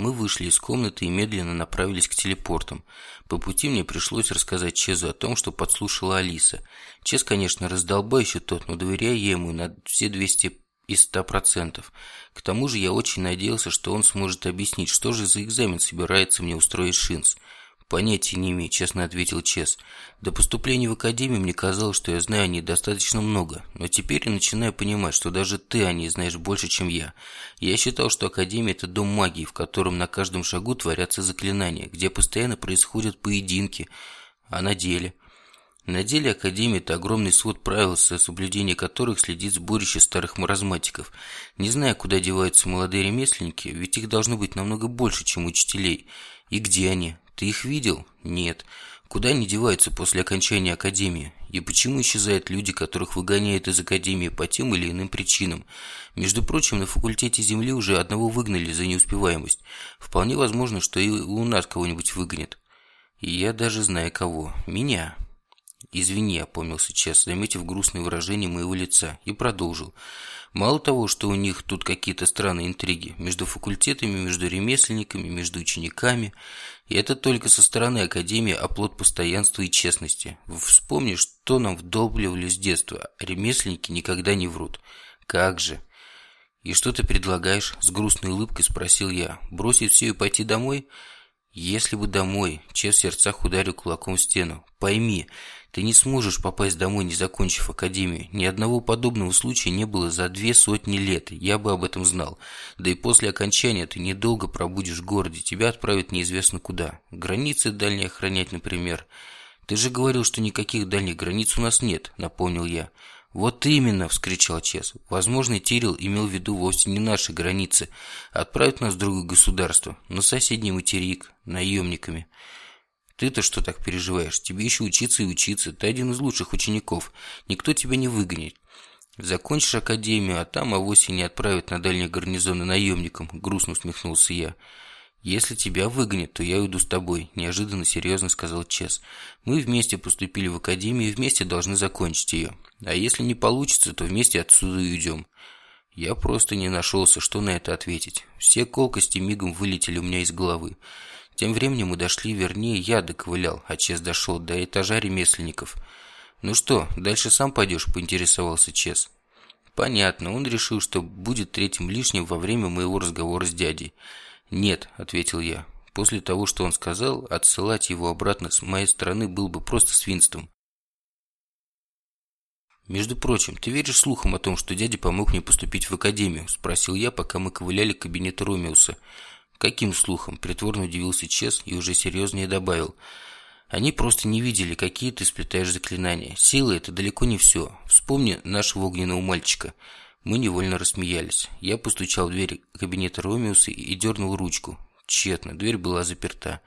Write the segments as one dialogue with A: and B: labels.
A: Мы вышли из комнаты и медленно направились к телепортам. По пути мне пришлось рассказать Чезу о том, что подслушала Алиса. Чез, конечно, раздолбающий тот, но доверяю я ему на все 200 из 100%. К тому же я очень надеялся, что он сможет объяснить, что же за экзамен собирается мне устроить Шинс. «Понятия не имею», – честно ответил Чес. «До поступления в академию мне казалось, что я знаю о ней достаточно много, но теперь я начинаю понимать, что даже ты о ней знаешь больше, чем я. Я считал, что академия – это дом магии, в котором на каждом шагу творятся заклинания, где постоянно происходят поединки, а на деле – на деле Академия – это огромный свод правил, за соблюдение которых следит сборище старых маразматиков. Не зная, куда деваются молодые ремесленники, ведь их должно быть намного больше, чем учителей. И где они? Ты их видел? Нет. Куда они деваются после окончания Академии? И почему исчезают люди, которых выгоняют из Академии по тем или иным причинам? Между прочим, на факультете Земли уже одного выгнали за неуспеваемость. Вполне возможно, что и у нас кого-нибудь выгонят. И я даже знаю кого. Меня. «Извини», – опомнился Чес, заметив грустное выражение моего лица, и продолжил. «Мало того, что у них тут какие-то странные интриги между факультетами, между ремесленниками, между учениками, и это только со стороны Академии оплот постоянства и честности. Вспомни, что нам вдолбливали с детства, ремесленники никогда не врут. Как же!» «И что ты предлагаешь?» – с грустной улыбкой спросил я. «Бросить все и пойти домой?» «Если бы домой!» – Чес в сердцах ударил кулаком в стену. «Пойми, ты не сможешь попасть домой, не закончив академию. Ни одного подобного случая не было за две сотни лет. Я бы об этом знал. Да и после окончания ты недолго пробудешь в городе. Тебя отправят неизвестно куда. Границы дальние охранять, например. Ты же говорил, что никаких дальних границ у нас нет, напомнил я. «Вот именно!» – вскричал Чес. «Возможно, Тирил имел в виду вовсе не наши границы. Отправить нас в другое государство, на соседний материк, наемниками». Ты-то что так переживаешь? Тебе еще учиться и учиться. Ты один из лучших учеников. Никто тебя не выгонит. Закончишь академию, а там авось не отправят на дальние гарнизоны наемникам. Грустно усмехнулся я. «Если тебя выгонят, то я уйду с тобой», – неожиданно серьезно сказал Чес. «Мы вместе поступили в академию и вместе должны закончить ее. А если не получится, то вместе отсюда уйдем». Я просто не нашелся, что на это ответить. Все колкости мигом вылетели у меня из головы. Тем временем мы дошли, вернее, я доковылял, а Чес дошел до этажа ремесленников. «Ну что, дальше сам пойдешь?» – поинтересовался Чес. «Понятно, он решил, что будет третьим лишним во время моего разговора с дядей». «Нет», – ответил я. После того, что он сказал, отсылать его обратно с моей стороны было бы просто свинством. «Между прочим, ты веришь слухам о том, что дядя помог мне поступить в академию?» – спросил я, пока мы ковыляли к кабинету Ромеуса – Каким слухом? Притворно удивился Чес и уже серьезнее добавил. Они просто не видели, какие ты сплетаешь заклинания. Сила – это далеко не все. Вспомни нашего огненного мальчика. Мы невольно рассмеялись. Я постучал в дверь кабинета Ромеуса и дернул ручку. Тщетно, дверь была заперта.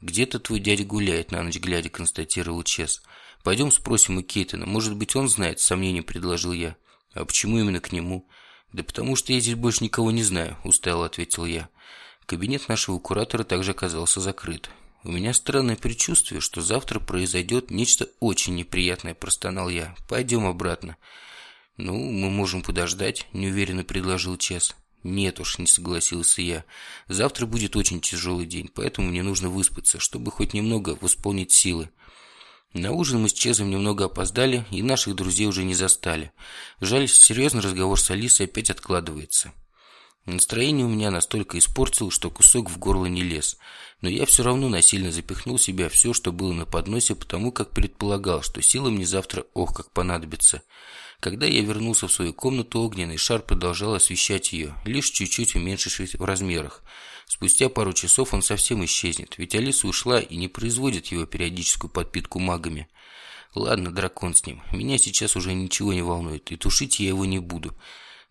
A: «Где-то твой дядя гуляет на ночь глядя», – констатировал Чес. «Пойдем спросим у Кейтона. Может быть, он знает?» – с сомнением предложил я. «А почему именно к нему?» «Да потому что я здесь больше никого не знаю», – устало ответил я. Кабинет нашего куратора также оказался закрыт. «У меня странное предчувствие, что завтра произойдет нечто очень неприятное», – простонал я. «Пойдем обратно». «Ну, мы можем подождать», – неуверенно предложил Чес. «Нет уж», – не согласился я. «Завтра будет очень тяжелый день, поэтому мне нужно выспаться, чтобы хоть немного восполнить силы». На ужин мы с Чезом немного опоздали, и наших друзей уже не застали. Жаль, серьезный разговор с Алисой опять откладывается. Настроение у меня настолько испортилось, что кусок в горло не лез. Но я все равно насильно запихнул себя все, что было на подносе, потому как предполагал, что силы мне завтра ох как понадобится. Когда я вернулся в свою комнату, огненный шар продолжал освещать ее, лишь чуть-чуть уменьшившись в размерах. Спустя пару часов он совсем исчезнет, ведь Алиса ушла и не производит его периодическую подпитку магами. Ладно, дракон с ним. Меня сейчас уже ничего не волнует, и тушить я его не буду.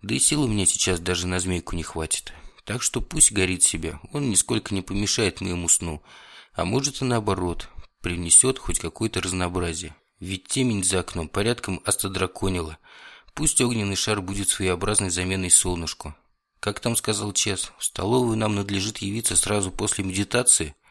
A: Да и сил у меня сейчас даже на змейку не хватит. Так что пусть горит себе, он нисколько не помешает моему сну. А может и наоборот, принесет хоть какое-то разнообразие. Ведь темень за окном порядком остродраконила. Пусть огненный шар будет своеобразной заменой солнышку. Как там сказал Чес, в столовую нам надлежит явиться сразу после медитации –